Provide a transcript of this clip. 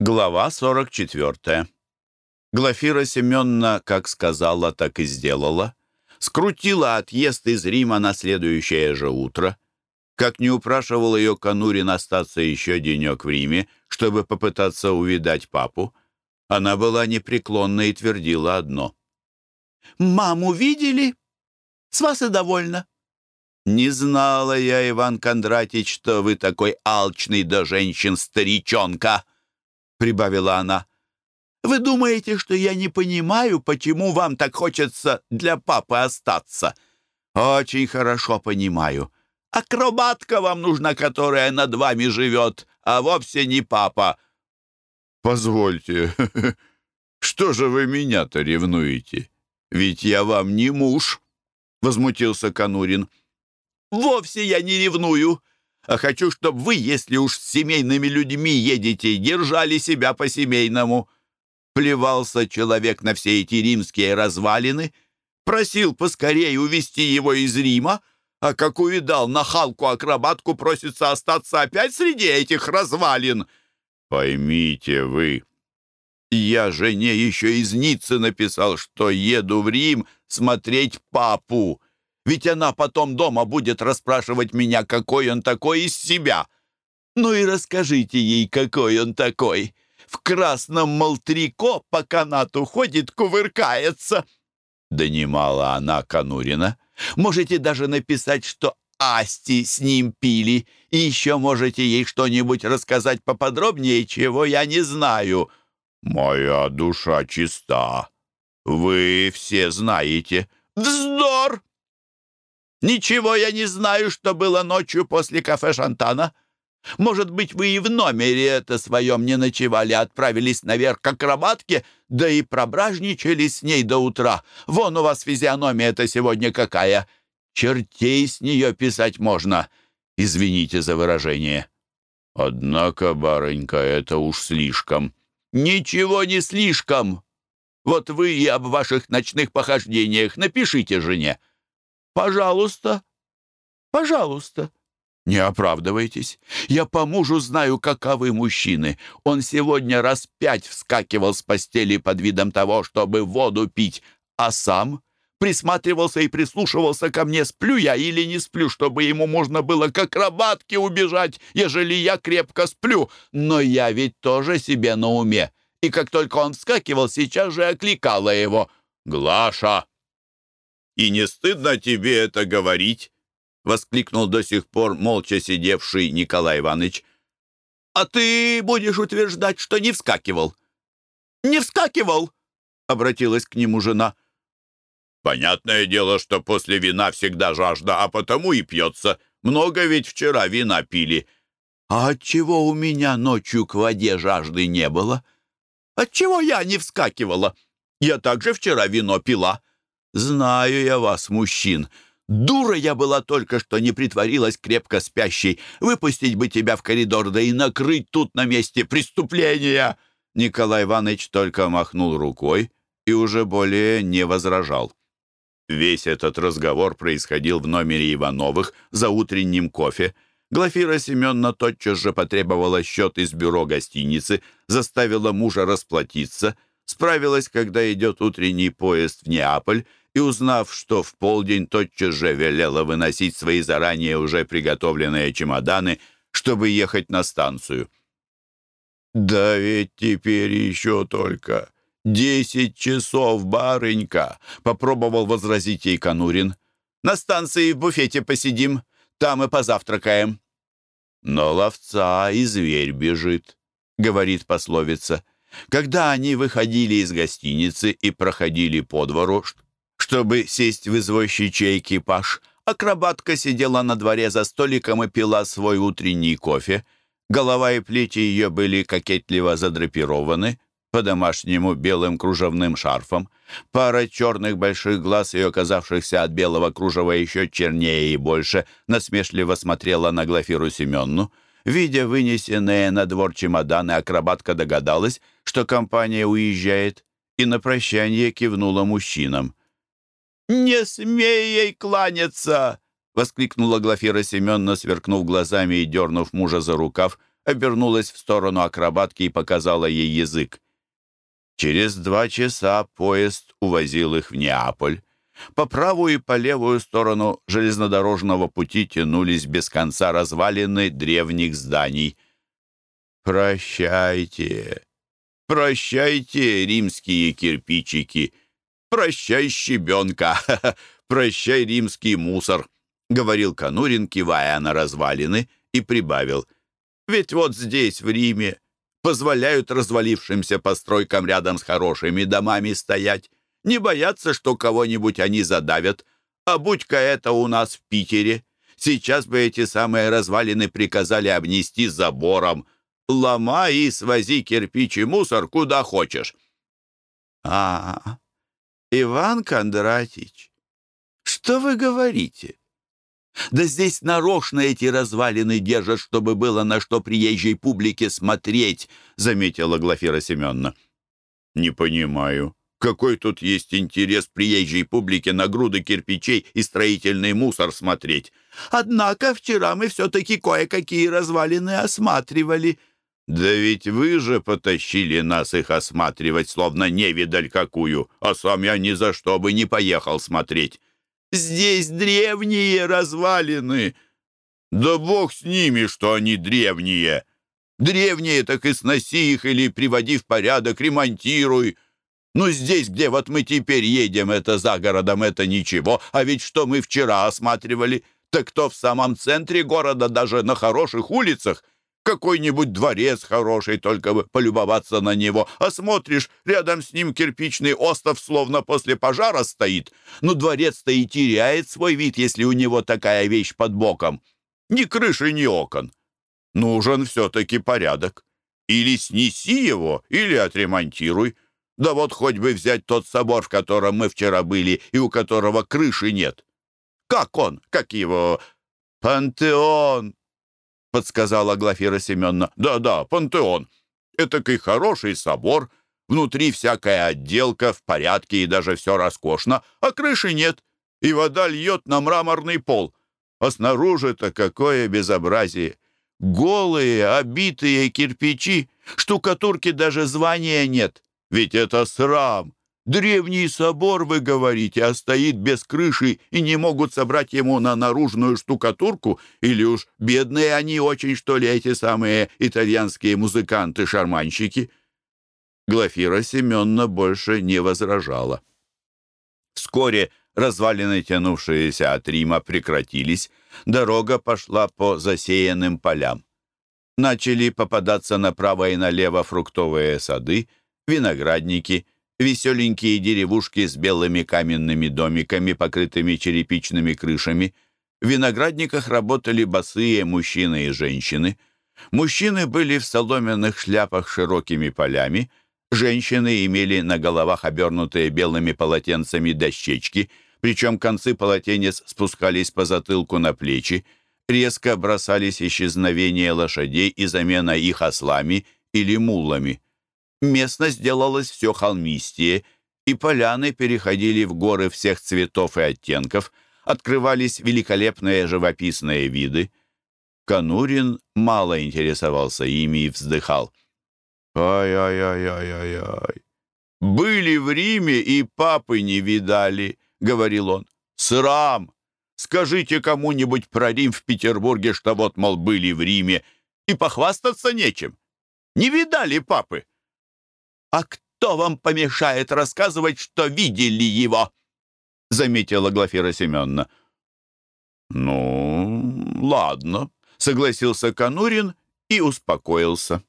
Глава 44. Глафира Семеновна, как сказала, так и сделала. Скрутила отъезд из Рима на следующее же утро. Как не упрашивал ее Конурин остаться еще денек в Риме, чтобы попытаться увидать папу, она была непреклонна и твердила одно. «Маму видели? С вас и довольно». «Не знала я, Иван Кондратич, что вы такой алчный до женщин старичонка!» — прибавила она. «Вы думаете, что я не понимаю, почему вам так хочется для папы остаться?» «Очень хорошо понимаю. Акробатка вам нужна, которая над вами живет, а вовсе не папа». «Позвольте, что же вы меня-то ревнуете? Ведь я вам не муж», — возмутился Конурин. «Вовсе я не ревную а хочу, чтобы вы, если уж с семейными людьми едете, держали себя по-семейному». Плевался человек на все эти римские развалины, просил поскорее увезти его из Рима, а как увидал нахалку-акробатку, просится остаться опять среди этих развалин. «Поймите вы, я жене еще из Ниццы написал, что еду в Рим смотреть папу. Ведь она потом дома будет расспрашивать меня, какой он такой из себя. Ну и расскажите ей, какой он такой. В красном молтрико по канату ходит, кувыркается. Донимала она Конурина. Можете даже написать, что Асти с ним пили, и еще можете ей что-нибудь рассказать поподробнее, чего я не знаю. Моя душа чиста. Вы все знаете. Вздор! Ничего я не знаю, что было ночью после кафе Шантана. Может быть, вы и в номере это своем не ночевали, отправились наверх к акробатке, да и прображничали с ней до утра. Вон у вас физиономия-то сегодня какая. Чертей с нее писать можно. Извините за выражение. Однако, барынька, это уж слишком. Ничего не слишком. Вот вы и об ваших ночных похождениях напишите жене. Пожалуйста, пожалуйста. Не оправдывайтесь. Я по мужу знаю, каковы мужчины. Он сегодня раз пять вскакивал с постели под видом того, чтобы воду пить, а сам присматривался и прислушивался ко мне, сплю я или не сплю, чтобы ему можно было как акробатке убежать, ежели я крепко сплю. Но я ведь тоже себе на уме. И как только он вскакивал, сейчас же окликала его. «Глаша!» «И не стыдно тебе это говорить?» — воскликнул до сих пор молча сидевший Николай Иванович. «А ты будешь утверждать, что не вскакивал?» «Не вскакивал!» — обратилась к нему жена. «Понятное дело, что после вина всегда жажда, а потому и пьется. Много ведь вчера вина пили. А отчего у меня ночью к воде жажды не было? Отчего я не вскакивала? Я также вчера вино пила». Знаю я вас, мужчин. Дура я была только, что не притворилась крепко спящей. Выпустить бы тебя в коридор, да и накрыть тут на месте преступления!» Николай Иванович только махнул рукой и уже более не возражал. Весь этот разговор происходил в номере Ивановых за утренним кофе. Глафира Семеновна тотчас же потребовала счет из бюро гостиницы, заставила мужа расплатиться, справилась, когда идет утренний поезд в Неаполь, и, узнав, что в полдень тотчас же велела выносить свои заранее уже приготовленные чемоданы, чтобы ехать на станцию. «Да ведь теперь еще только десять часов, барынька!» — попробовал возразить ей Конурин. «На станции в буфете посидим, там и позавтракаем». «Но ловца и зверь бежит», — говорит пословица. Когда они выходили из гостиницы и проходили по двору, чтобы сесть в извозчичий экипаж, акробатка сидела на дворе за столиком и пила свой утренний кофе. Голова и плечи ее были кокетливо задрапированы, по-домашнему белым кружевным шарфом. Пара черных больших глаз, ее оказавшихся от белого кружева еще чернее и больше, насмешливо смотрела на Глафиру Семенну. Видя вынесенные на двор чемоданы, акробатка догадалась, что компания уезжает, и на прощание кивнула мужчинам. «Не смей ей кланяться!» — воскликнула Глафира Семеновна, сверкнув глазами и дернув мужа за рукав, обернулась в сторону акробатки и показала ей язык. Через два часа поезд увозил их в Неаполь. По правую и по левую сторону железнодорожного пути тянулись без конца развалины древних зданий. «Прощайте, прощайте, римские кирпичики! Прощай, щебенка! Прощай, римский мусор!» — говорил Конурин, кивая на развалины, и прибавил. «Ведь вот здесь, в Риме, позволяют развалившимся постройкам рядом с хорошими домами стоять. Не боятся, что кого-нибудь они задавят. А будь-ка это у нас в Питере. Сейчас бы эти самые развалины приказали обнести забором. Ломай и свози кирпич и мусор куда хочешь. А, Иван Кондратич, что вы говорите? Да здесь нарочно эти развалины держат, чтобы было на что приезжей публике смотреть, заметила Глафира Семеновна. Не понимаю. Какой тут есть интерес приезжей публике на груды кирпичей и строительный мусор смотреть? Однако вчера мы все-таки кое-какие развалины осматривали. Да ведь вы же потащили нас их осматривать, словно невидаль какую, а сам я ни за что бы не поехал смотреть. Здесь древние развалины. Да бог с ними, что они древние. Древние, так и сноси их или приводи в порядок, ремонтируй. Ну, здесь, где вот мы теперь едем, это за городом, это ничего. А ведь что мы вчера осматривали, так то в самом центре города, даже на хороших улицах, какой-нибудь дворец хороший, только бы полюбоваться на него. А смотришь, рядом с ним кирпичный остров словно после пожара стоит. Но дворец-то и теряет свой вид, если у него такая вещь под боком. Ни крыши, ни окон. Нужен все-таки порядок. Или снеси его, или отремонтируй. Да вот хоть бы взять тот собор, в котором мы вчера были, и у которого крыши нет. Как он? Как его? Пантеон подсказала Глафира Семеновна. «Да-да, пантеон. Этакий хороший собор. Внутри всякая отделка в порядке и даже все роскошно, а крыши нет, и вода льет на мраморный пол. А снаружи-то какое безобразие! Голые, обитые кирпичи, штукатурки даже звания нет. Ведь это срам!» Древний собор, вы говорите, а стоит без крыши и не могут собрать ему на наружную штукатурку? Или уж бедные они очень, что ли, эти самые итальянские музыканты-шарманщики?» Глафира Семеновна больше не возражала. Вскоре развалины, тянувшиеся от Рима, прекратились. Дорога пошла по засеянным полям. Начали попадаться направо и налево фруктовые сады, виноградники — веселенькие деревушки с белыми каменными домиками, покрытыми черепичными крышами. В виноградниках работали босые мужчины и женщины. Мужчины были в соломенных шляпах широкими полями, женщины имели на головах обернутые белыми полотенцами дощечки, причем концы полотенец спускались по затылку на плечи, резко бросались исчезновения лошадей и замена их ослами или мулами. Местность делалась все холмистее, и поляны переходили в горы всех цветов и оттенков, открывались великолепные живописные виды. Конурин мало интересовался ими и вздыхал. «Ай-ай-ай-ай-ай-ай! Были в Риме и папы не видали», — говорил он. «Срам! Скажите кому-нибудь про Рим в Петербурге, что вот, мол, были в Риме, и похвастаться нечем. Не видали папы?» «А кто вам помешает рассказывать, что видели его?» — заметила Глафира Семеновна. «Ну, ладно», — согласился Конурин и успокоился.